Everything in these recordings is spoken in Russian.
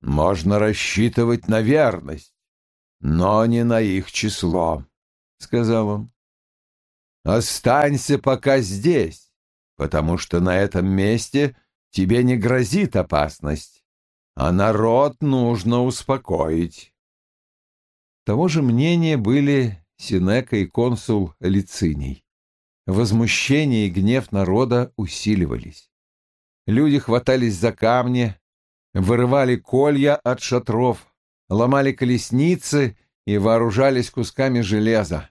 можно рассчитывать на верность, но не на их число, — сказал он. Останься пока здесь, потому что на этом месте тебе не грозит опасность, а народ нужно успокоить. Того же мнения были Синека и консул Лициний. Возмущение и гнев народа усиливались. Люди хватались за камни, вырывали колья от шатров, ломали колесницы и вооружались кусками железа.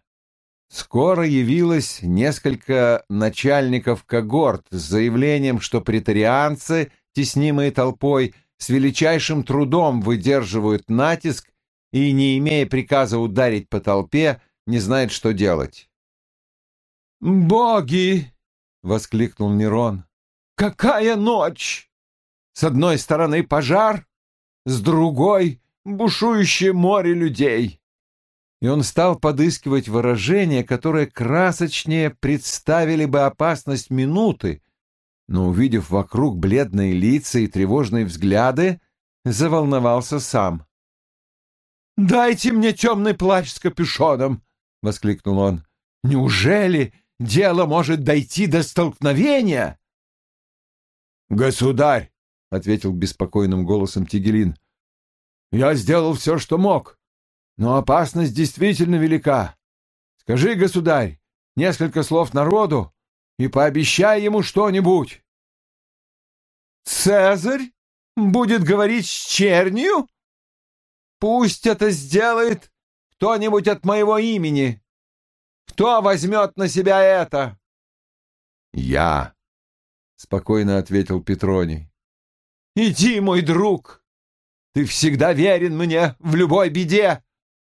Скоро явилось несколько начальников когорт с заявлением, что претарианцы, теснимые толпой, с величайшим трудом выдерживают натиск и, не имея приказа ударить по толпе, не знают, что делать. «Боги!» — воскликнул Нерон. «Какая ночь! С одной стороны пожар, с другой — бушующее море людей и он стал подыскивать выражения, которые красочнее представили бы опасность минуты, но, увидев вокруг бледные лица и тревожные взгляды, заволновался сам. «Дайте мне темный плащ с капюшоном!» — воскликнул он. «Неужели дело может дойти до столкновения?» «Государь!» — ответил беспокойным голосом Тигелин. «Я сделал все, что мог. Но опасность действительно велика. Скажи, государь, несколько слов народу и пообещай ему что-нибудь. Цезарь будет говорить с чернью? Пусть это сделает кто-нибудь от моего имени. Кто возьмет на себя это? Я, — спокойно ответил Петроний. Иди, мой друг, ты всегда верен мне в любой беде.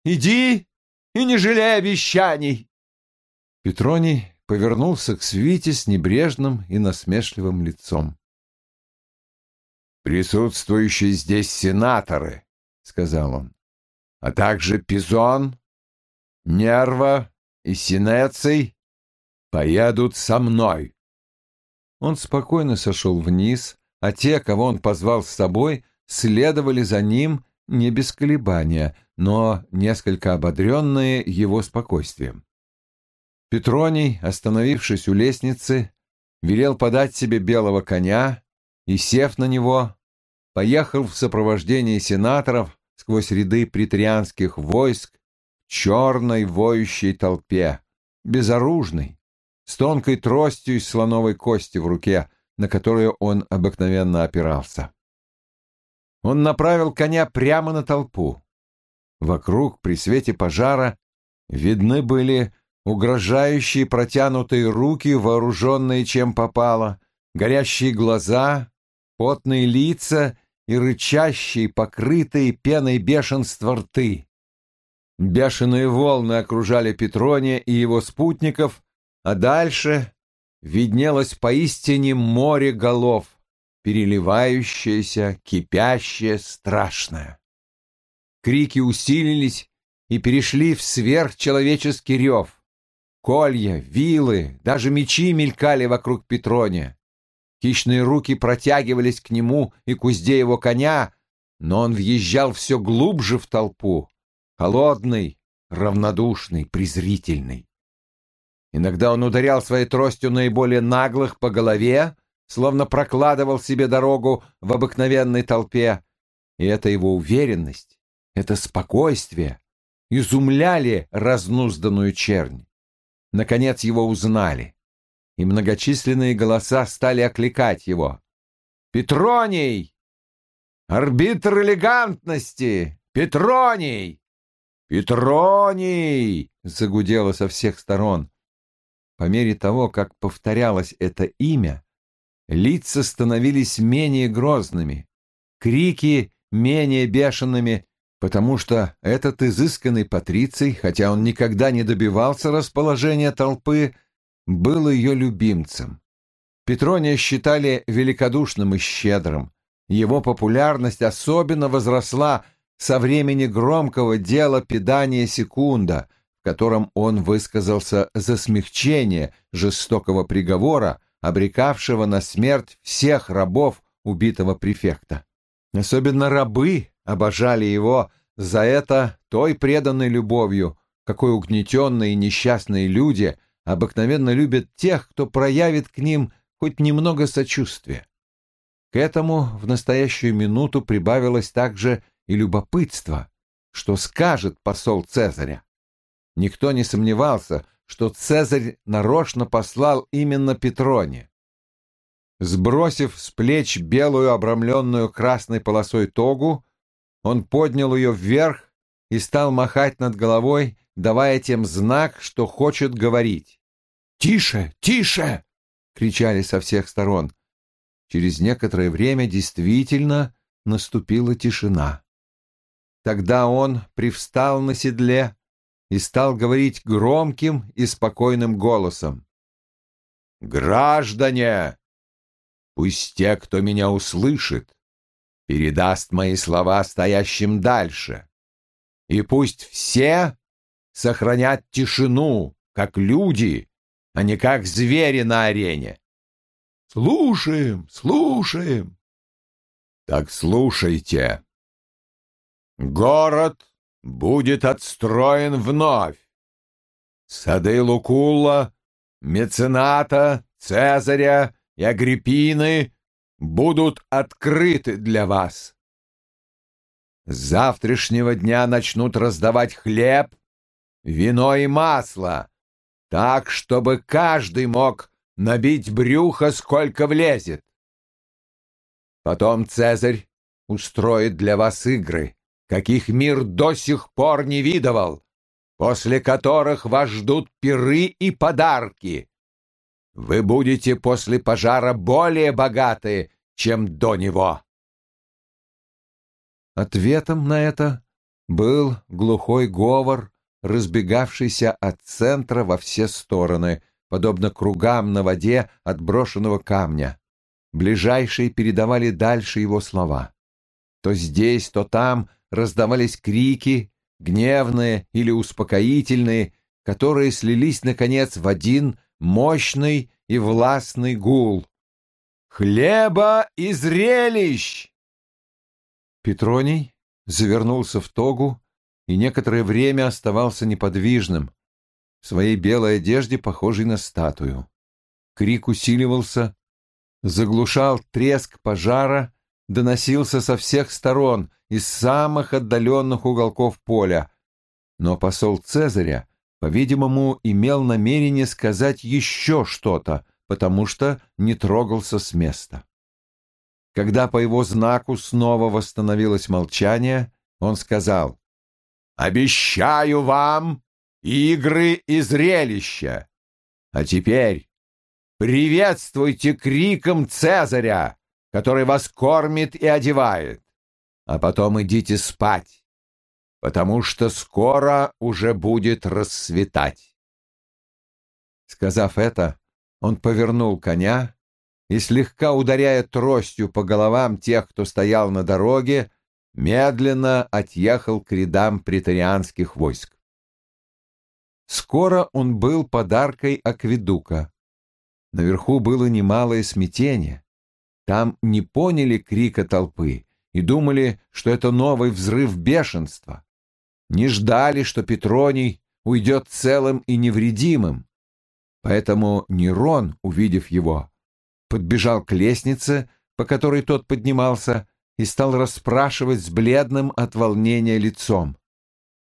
Иди и не жалей обещаний!» Петроний повернулся к свите с небрежным и насмешливым лицом. «Присутствующие здесь сенаторы», — сказал он, — «а также Пизон, Нерва и Синеций поедут со мной». Он спокойно сошел вниз, а те, кого он позвал с собой, следовали за ним не без колебания, но несколько ободренные его спокойствием. Петроний, остановившись у лестницы, велел подать себе белого коня и, сев на него, поехал в сопровождении сенаторов сквозь ряды притрианских войск в черной воющей толпе, безоружный, с тонкой тростью из слоновой кости в руке, на которую он обыкновенно опирался. Он направил коня прямо на толпу. Вокруг, при свете пожара, видны были угрожающие протянутые руки, вооруженные чем попало, горящие глаза, потные лица и рычащие, покрытые пеной бешенства рты. Бешеные волны окружали Петрония и его спутников, а дальше виднелось поистине море голов переливающееся, кипящее, страшное. Крики усилились и перешли в сверхчеловеческий рев. Колья, вилы, даже мечи мелькали вокруг Петрония. Хищные руки протягивались к нему и к узде его коня, но он въезжал все глубже в толпу, холодный, равнодушный, презрительный. Иногда он ударял своей тростью наиболее наглых по голове, словно прокладывал себе дорогу в обыкновенной толпе, и эта его уверенность, это спокойствие изумляли разнузданную чернь. Наконец его узнали, и многочисленные голоса стали окликать его. «Петроний! Арбитр элегантности! Петроний! Петроний!» загудело со всех сторон. По мере того, как повторялось это имя, Лица становились менее грозными, крики менее бешеными, потому что этот изысканный патриций, хотя он никогда не добивался расположения толпы, был ее любимцем. Петрония считали великодушным и щедрым. Его популярность особенно возросла со времени громкого дела педания секунда, в котором он высказался за смягчение жестокого приговора, обрекавшего на смерть всех рабов убитого префекта. Особенно рабы обожали его за это той преданной любовью, какой угнетенные и несчастные люди обыкновенно любят тех, кто проявит к ним хоть немного сочувствия. К этому в настоящую минуту прибавилось также и любопытство, что скажет посол Цезаря. Никто не сомневался, что Цезарь нарочно послал именно Петроне. Сбросив с плеч белую обрамленную красной полосой тогу, он поднял ее вверх и стал махать над головой, давая тем знак, что хочет говорить. «Тише! Тише!» — кричали со всех сторон. Через некоторое время действительно наступила тишина. Тогда он привстал на седле и стал говорить громким и спокойным голосом. «Граждане, пусть те, кто меня услышит, передаст мои слова стоящим дальше, и пусть все сохранят тишину, как люди, а не как звери на арене. Слушаем, слушаем. Так слушайте. Город будет отстроен вновь. Сады Лукула, Мецената, Цезаря и Агриппины будут открыты для вас. С завтрашнего дня начнут раздавать хлеб, вино и масло, так, чтобы каждый мог набить брюхо, сколько влезет. Потом Цезарь устроит для вас игры, каких мир до сих пор не видывал, после которых вас ждут пиры и подарки. Вы будете после пожара более богаты, чем до него. Ответом на это был глухой говор, разбегавшийся от центра во все стороны, подобно кругам на воде от брошенного камня. Ближайшие передавали дальше его слова. То здесь, то там раздавались крики, гневные или успокоительные, которые слились, наконец, в один мощный и властный гул. «Хлеба и зрелищ!» Петроний завернулся в тогу и некоторое время оставался неподвижным, в своей белой одежде, похожей на статую. Крик усиливался, заглушал треск пожара, доносился со всех сторон, из самых отдаленных уголков поля. Но посол Цезаря, по-видимому, имел намерение сказать еще что-то, потому что не трогался с места. Когда по его знаку снова восстановилось молчание, он сказал, «Обещаю вам игры и зрелища. А теперь приветствуйте криком Цезаря, который вас кормит и одевает, а потом идите спать, потому что скоро уже будет рассветать». Сказав это, он повернул коня и, слегка ударяя тростью по головам тех, кто стоял на дороге, медленно отъехал к рядам претарианских войск. Скоро он был подаркой Акведука. Наверху было немалое смятение. Там не поняли крика толпы и думали, что это новый взрыв бешенства. Не ждали, что Петроний уйдет целым и невредимым. Поэтому Нерон, увидев его, подбежал к лестнице, по которой тот поднимался, и стал расспрашивать с бледным от волнения лицом.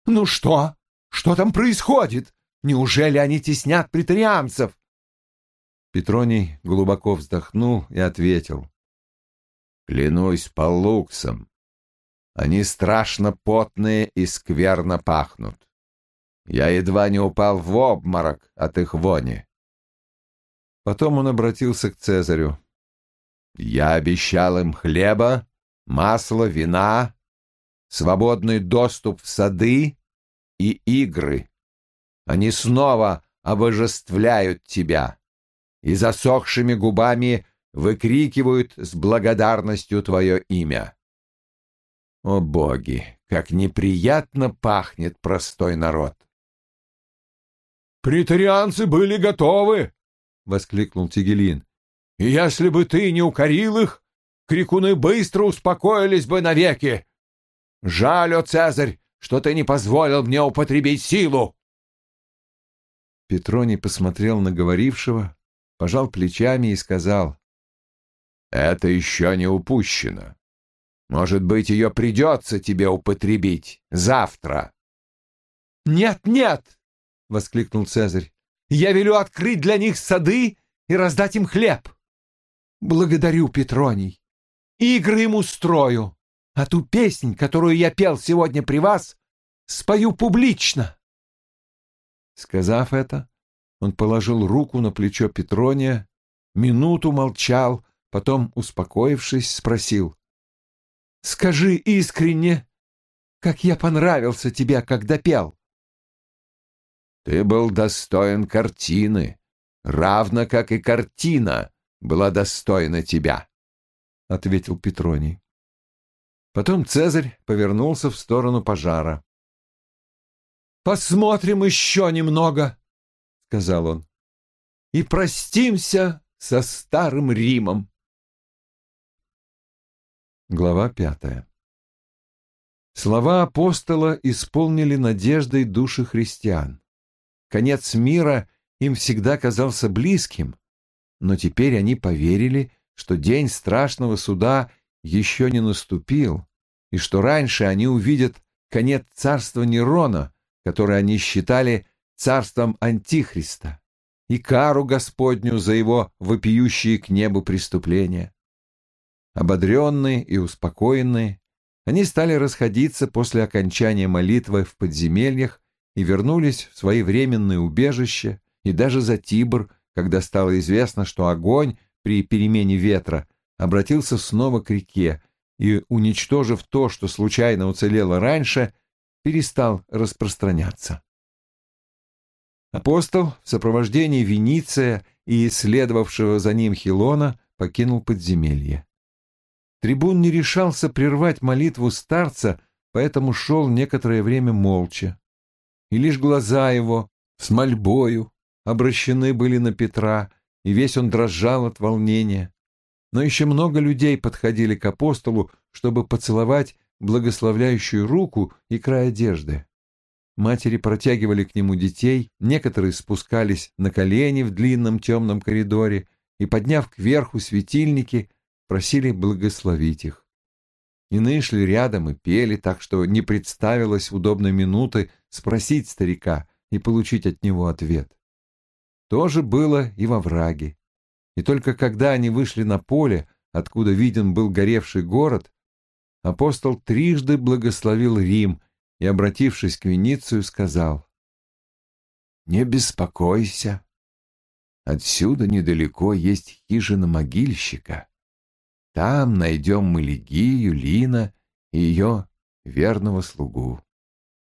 «Ну что? Что там происходит? Неужели они теснят притарианцев?» Петроний глубоко вздохнул и ответил. «Клянусь по луксам, они страшно потные и скверно пахнут. Я едва не упал в обморок от их вони. Потом он обратился к Цезарю. «Я обещал им хлеба, масла, вина, свободный доступ в сады и игры. Они снова обожествляют тебя и засохшими губами выкрикивают с благодарностью твое имя. О боги, как неприятно пахнет простой народ! «Притарианцы были готовы!» — воскликнул Тигелин. «И если бы ты не укорил их, крикуны быстро успокоились бы навеки. Жаль, о Цезарь, что ты не позволил мне употребить силу. Петроний посмотрел на говорившего, пожал плечами и сказал, «Это еще не упущено. Может быть, ее придется тебе употребить завтра». «Нет, нет!» — воскликнул Цезарь. «Я велю открыть для них сады и раздать им хлеб. Благодарю, Петроний. Игры им устрою, а ту песнь, которую я пел сегодня при вас, спою публично». Сказав это, он положил руку на плечо Петрония, минуту молчал, потом, успокоившись, спросил. «Скажи искренне, как я понравился тебе, когда пел?» «Ты был достоин картины, равно как и картина была достойна тебя», — ответил Петроний. Потом Цезарь повернулся в сторону пожара. «Посмотрим еще немного», — сказал он, — «и простимся со старым Римом». Глава пятая Слова апостола исполнили надеждой души христиан. Конец мира им всегда казался близким, но теперь они поверили, что день страшного суда еще не наступил, и что раньше они увидят конец царства Нерона, которое они считали царством Антихриста, и кару Господню за его вопиющие к небу преступления. Ободренные и успокоенные, они стали расходиться после окончания молитвы в подземельях и вернулись в свои временные убежища, и даже за Тибр, когда стало известно, что огонь при перемене ветра обратился снова к реке и, уничтожив то, что случайно уцелело раньше, перестал распространяться. Апостол в сопровождении Вениция и следовавшего за ним Хилона покинул подземелье. Трибун не решался прервать молитву старца, поэтому шел некоторое время молча. И лишь глаза его с мольбою обращены были на Петра, и весь он дрожал от волнения. Но еще много людей подходили к апостолу, чтобы поцеловать благословляющую руку и край одежды. Матери протягивали к нему детей, некоторые спускались на колени в длинном темном коридоре и, подняв кверху светильники, просили благословить их. Иные шли рядом и пели, так что не представилось удобной минуты спросить старика и получить от него ответ. То же было и во враге. И только когда они вышли на поле, откуда виден был горевший город, апостол трижды благословил Рим и, обратившись к Веницию, сказал, «Не беспокойся. Отсюда недалеко есть хижина могильщика. Там найдем мы Лигию, Лина и ее верного слугу.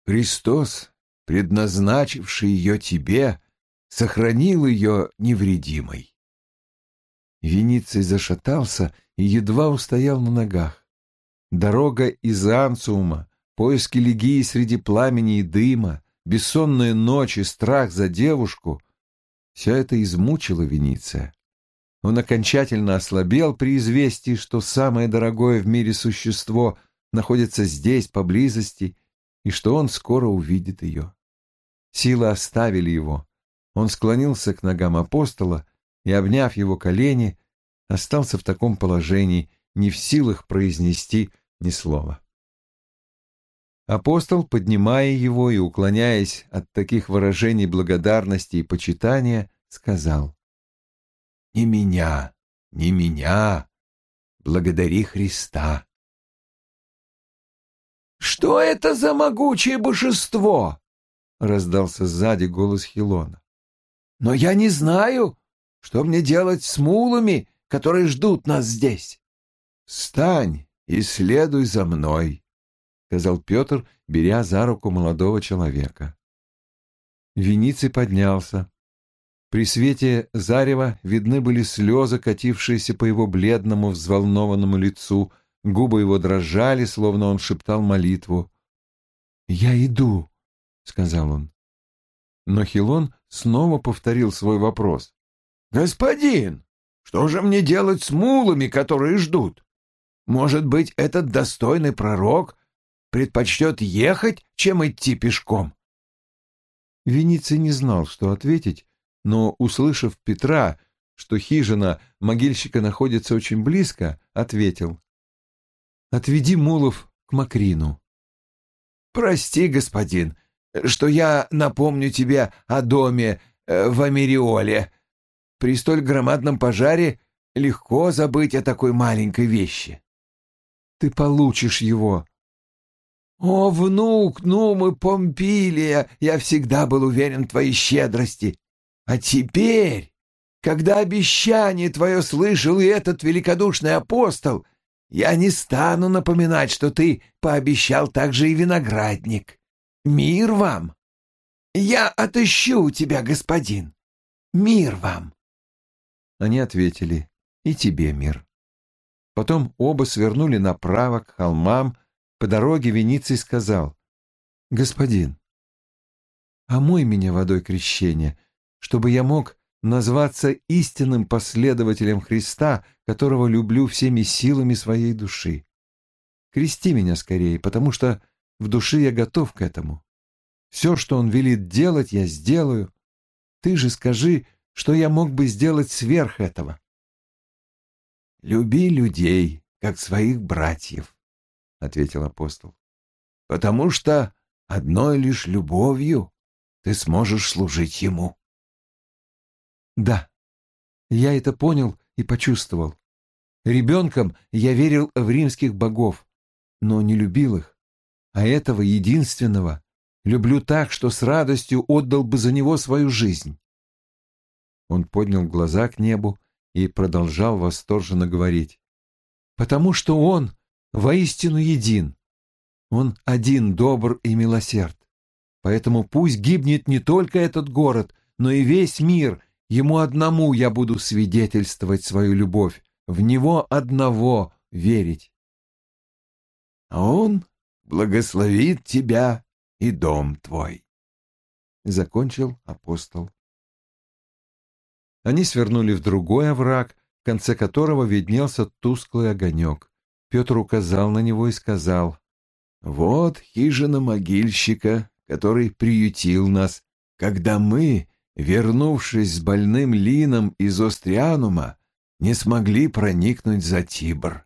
Христос, предназначивший ее тебе, сохранил ее невредимой». Вениций зашатался и едва устоял на ногах. Дорога из Анциума, поиски Легии среди пламени и дыма, бессонные ночи, страх за девушку — все это измучило Вениция. Он окончательно ослабел при известии, что самое дорогое в мире существо находится здесь, поблизости, и что он скоро увидит ее. Силы оставили его. Он склонился к ногам апостола и, обняв его колени, остался в таком положении, не в силах произнести ни слова. Апостол, поднимая его и уклоняясь от таких выражений благодарности и почитания, сказал, «Не меня, не меня, благодари Христа». «Что это за могучее божество?» — раздался сзади голос Хилона. «Но я не знаю, что мне делать с мулами, которые ждут нас здесь». «Встань и следуй за мной», — сказал Петр, беря за руку молодого человека. Вениций поднялся. При свете зарева видны были слезы, катившиеся по его бледному, взволнованному лицу, губы его дрожали, словно он шептал молитву. «Я иду», — сказал он. Но Хилон снова повторил свой вопрос. «Господин, что же мне делать с мулами, которые ждут? Может быть, этот достойный пророк предпочтет ехать, чем идти пешком? Вениций не знал, что ответить, но, услышав Петра, что хижина могильщика находится очень близко, ответил. «Отведи Мулов к Макрину». «Прости, господин, что я напомню тебе о доме э, в Америоле. При столь громадном пожаре легко забыть о такой маленькой вещи». «Ты получишь его». «О, внук Нумы Помпилия, я всегда был уверен в твоей щедрости. А теперь, когда обещание твое слышал и этот великодушный апостол, я не стану напоминать, что ты пообещал также и виноградник. Мир вам! Я отыщу тебя, господин. Мир вам!» Они ответили, «И тебе мир». Потом оба свернули направо к холмам. По дороге Вениций сказал, «Господин, омой меня водой крещения, чтобы я мог назваться истинным последователем Христа, которого люблю всеми силами своей души. Крести меня скорее, потому что в душе я готов к этому. Все, что Он велит делать, я сделаю. Ты же скажи, что я мог бы сделать сверх этого. «Люби людей, как своих братьев», — ответил апостол, «потому что одной лишь любовью ты сможешь служить Ему». Да, я это понял и почувствовал. Ребенком я верил в римских богов, но не любил их. А этого единственного люблю так, что с радостью отдал бы за него свою жизнь. Он поднял глаза к небу и продолжал восторженно говорить. «Потому что он воистину един. Он один добр и милосерд. Поэтому пусть гибнет не только этот город, но и весь мир, Ему одному я буду свидетельствовать свою любовь, в Него одного верить. А Он благословит тебя и дом твой. Закончил апостол. Они свернули в другой овраг, в конце которого виднелся тусклый огонек. Петр указал на него и сказал, «Вот хижина могильщика, который приютил нас, когда мы вернувшись с больным Лином из Острианума, не смогли проникнуть за Тибр.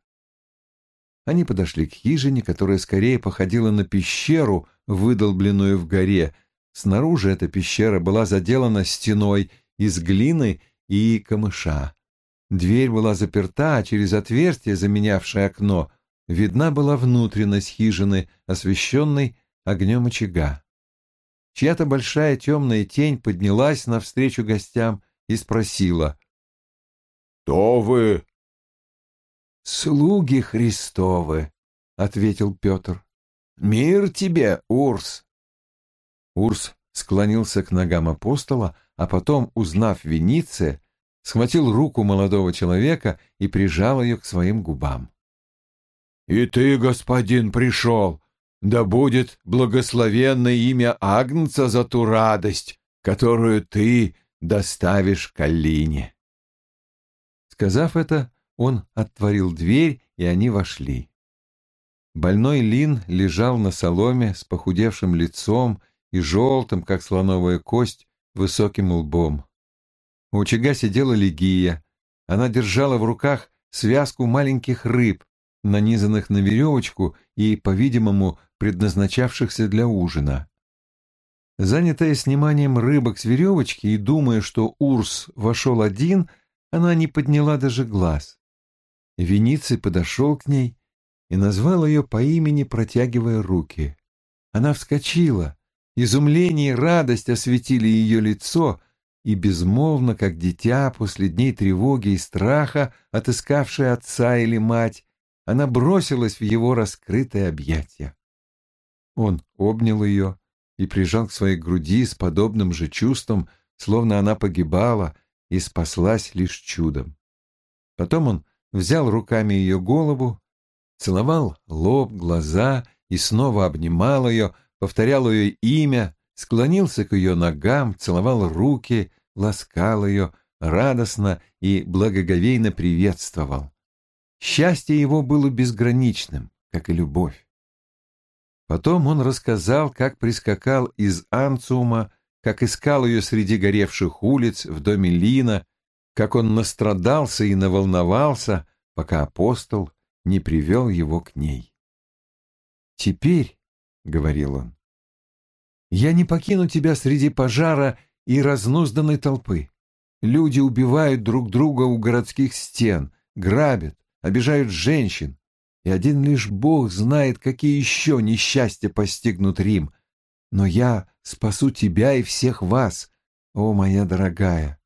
Они подошли к хижине, которая скорее походила на пещеру, выдолбленную в горе. Снаружи эта пещера была заделана стеной из глины и камыша. Дверь была заперта, а через отверстие, заменявшее окно, видна была внутренность хижины, освещенной огнем очага. Чья-то большая темная тень поднялась навстречу гостям и спросила. «Кто вы?» «Слуги Христовы», — ответил Петр. «Мир тебе, Урс!» Урс склонился к ногам апостола, а потом, узнав Вениция, схватил руку молодого человека и прижал ее к своим губам. «И ты, господин, пришел! Да будет благословенно имя Агнца за ту радость, которую ты доставишь Калине. Сказав это, он отворил дверь, и они вошли. Больной Лин лежал на соломе с похудевшим лицом и желтым, как слоновая кость, высоким лбом. У очага сидела Легия. Она держала в руках связку маленьких рыб, нанизанных на веревочку и, по-видимому, предназначавшихся для ужина. Занятая сниманием рыбок с веревочки и думая, что Урс вошел один, она не подняла даже глаз. Вениций подошел к ней и назвал ее по имени, протягивая руки. Она вскочила, изумление и радость осветили ее лицо, и безмолвно, как дитя после дней тревоги и страха, отыскавшая отца или мать, она бросилась в его раскрытое объятие. Он обнял ее и прижал к своей груди с подобным же чувством, словно она погибала и спаслась лишь чудом. Потом он взял руками ее голову, целовал лоб, глаза и снова обнимал ее, повторял ее имя, склонился к ее ногам, целовал руки, ласкал ее, радостно и благоговейно приветствовал. счастье его было безграничным, как и любовь. Потом он рассказал, как прискакал из Анциума, как искал ее среди горевших улиц в доме Лина, как он настрадался и наволновался, пока апостол не привел его к ней. «Теперь», — говорил он, — «я не покину тебя среди пожара и разнузданной толпы. Люди убивают друг друга у городских стен, грабят, обижают женщин, и один лишь Бог знает, какие еще несчастья постигнут Рим. Но я спасу тебя и всех вас, о, моя дорогая.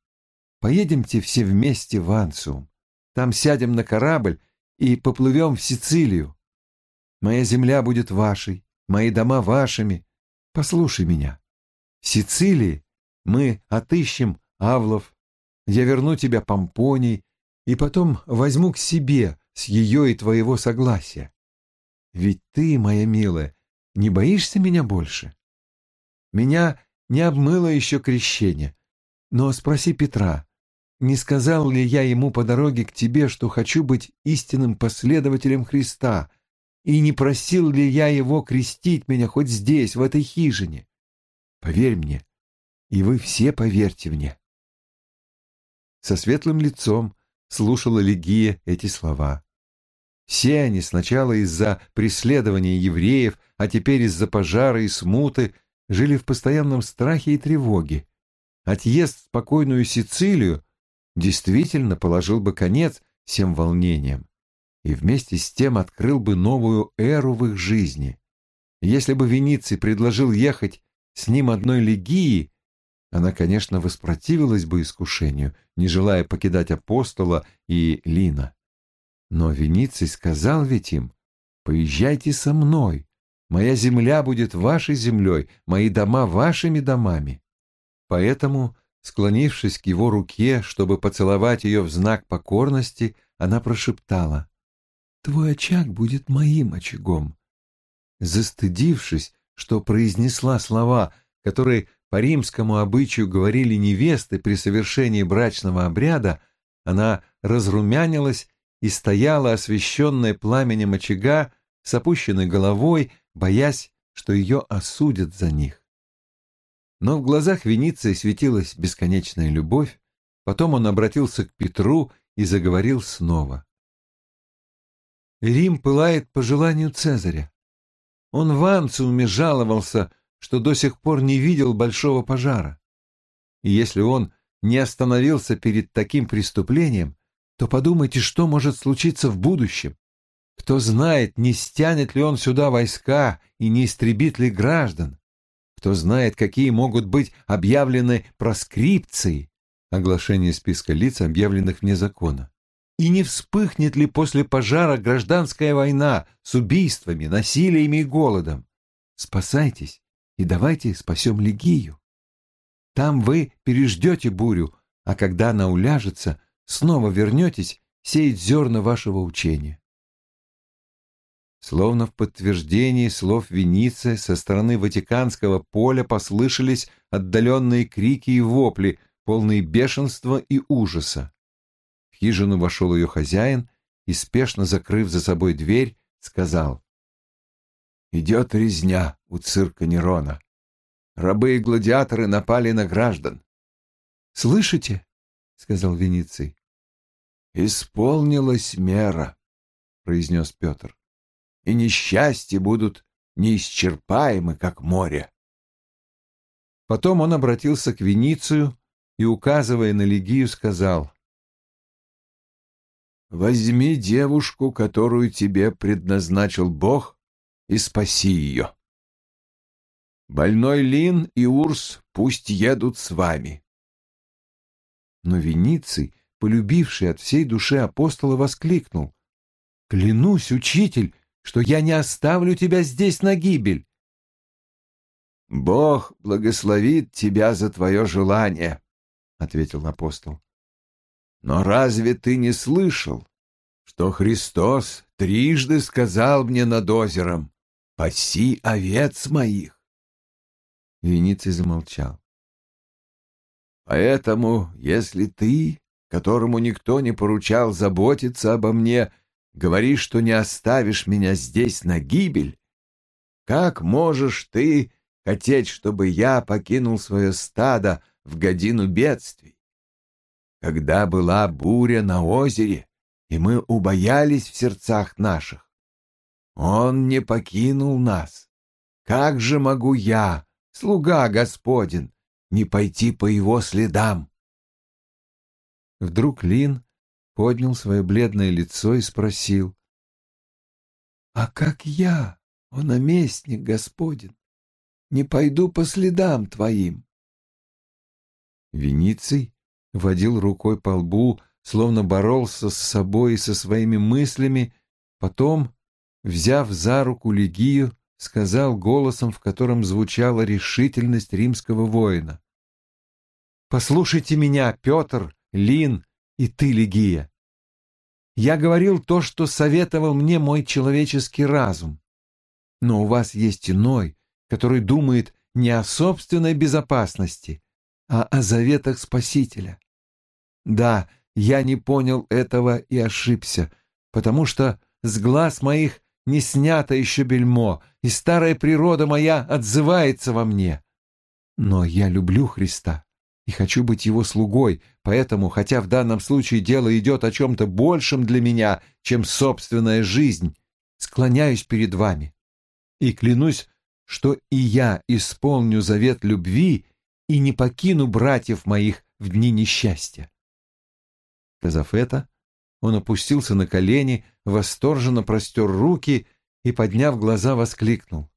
Поедемте все вместе в Ансиум. Там сядем на корабль и поплывем в Сицилию. Моя земля будет вашей, мои дома вашими. Послушай меня. В Сицилии мы отыщем Авлов, я верну тебя Помпоний и потом возьму к себе с ее и твоего согласия. Ведь ты, моя милая, не боишься меня больше? Меня не обмыло еще крещение, но спроси Петра, не сказал ли я ему по дороге к тебе, что хочу быть истинным последователем Христа, и не просил ли я его крестить меня хоть здесь, в этой хижине? Поверь мне, и вы все поверьте мне. Со светлым лицом слушала Легия эти слова. Все они сначала из-за преследования евреев, а теперь из-за пожара и смуты жили в постоянном страхе и тревоге. Отъезд в спокойную Сицилию действительно положил бы конец всем волнениям и вместе с тем открыл бы новую эру в их жизни. Если бы Вениций предложил ехать с ним одной легии, она, конечно, воспротивилась бы искушению, не желая покидать апостола и Лина. Но Вениций сказал ведь им, «Поезжайте со мной, моя земля будет вашей землей, мои дома вашими домами». Поэтому, склонившись к его руке, чтобы поцеловать ее в знак покорности, она прошептала, «Твой очаг будет моим очагом». Застыдившись, что произнесла слова, которые по римскому обычаю говорили невесты при совершении брачного обряда, она разрумянилась и стояла, освещенная пламенем очага, с опущенной головой, боясь, что ее осудят за них. Но в глазах Вениции светилась бесконечная любовь, потом он обратился к Петру и заговорил снова. Рим пылает по желанию Цезаря. Он в Анциуме жаловался, что до сих пор не видел большого пожара. И если он не остановился перед таким преступлением, то подумайте, что может случиться в будущем. Кто знает, не стянет ли он сюда войска и не истребит ли граждан. Кто знает, какие могут быть объявлены проскрипции, оглашение списка лиц, объявленных вне закона. И не вспыхнет ли после пожара гражданская война с убийствами, насилиями и голодом? Спасайтесь и давайте спасем Легию. Там вы переждете бурю, а когда она уляжется, снова вернетесь сеять зерна вашего учения. Словно в подтверждении слов Вениция со стороны Ватиканского поля послышались отдаленные крики и вопли, полные бешенства и ужаса. В хижину вошел ее хозяин и, спешно закрыв за собой дверь, сказал Идет резня у цирка Нерона. Рабы и гладиаторы напали на граждан. — Слышите? — сказал Вениций. — Исполнилась мера, — произнес Петр. — И несчастья будут неисчерпаемы, как море. Потом он обратился к Веницию и, указывая на Легию, сказал, «Возьми девушку, которую тебе предназначил Бог, и спаси ее. Больной Лин и Урс пусть едут с вами. Но Вениций, полюбивший от всей души апостола, воскликнул. «Клянусь, учитель, что я не оставлю тебя здесь на гибель!» «Бог благословит тебя за твое желание», — ответил апостол. «Но разве ты не слышал, что Христос трижды сказал мне над озером, «Паси овец моих!» Вениций замолчал. «Поэтому, если ты, которому никто не поручал заботиться обо мне, говоришь, что не оставишь меня здесь на гибель, как можешь ты хотеть, чтобы я покинул свое стадо в годину бедствий? Когда была буря на озере, и мы убоялись в сердцах наших, он не покинул нас. Как же могу я, слуга Господен, не пойти по его следам? Вдруг Лин поднял свое бледное лицо и спросил. — А как я, о наместник Господин, не пойду по следам твоим? Вениций водил рукой по лбу, словно боролся с собой и со своими мыслями, потом, взяв за руку Легию, сказал голосом, в котором звучала решительность римского воина. «Послушайте меня, Петр, Лин и ты, Легия. Я говорил то, что советовал мне мой человеческий разум. Но у вас есть иной, который думает не о собственной безопасности, а о заветах Спасителя. Да, я не понял этого и ошибся, потому что с глаз моих не снято еще бельмо, и старая природа моя отзывается во мне. Но я люблю Христа и хочу быть его слугой, поэтому, хотя в данном случае дело идет о чем-то большем для меня, чем собственная жизнь, склоняюсь перед вами и клянусь, что и я исполню завет любви и не покину братьев моих в дни несчастья. Сказав это, он опустился на колени, восторженно простер руки и, подняв глаза, воскликнул.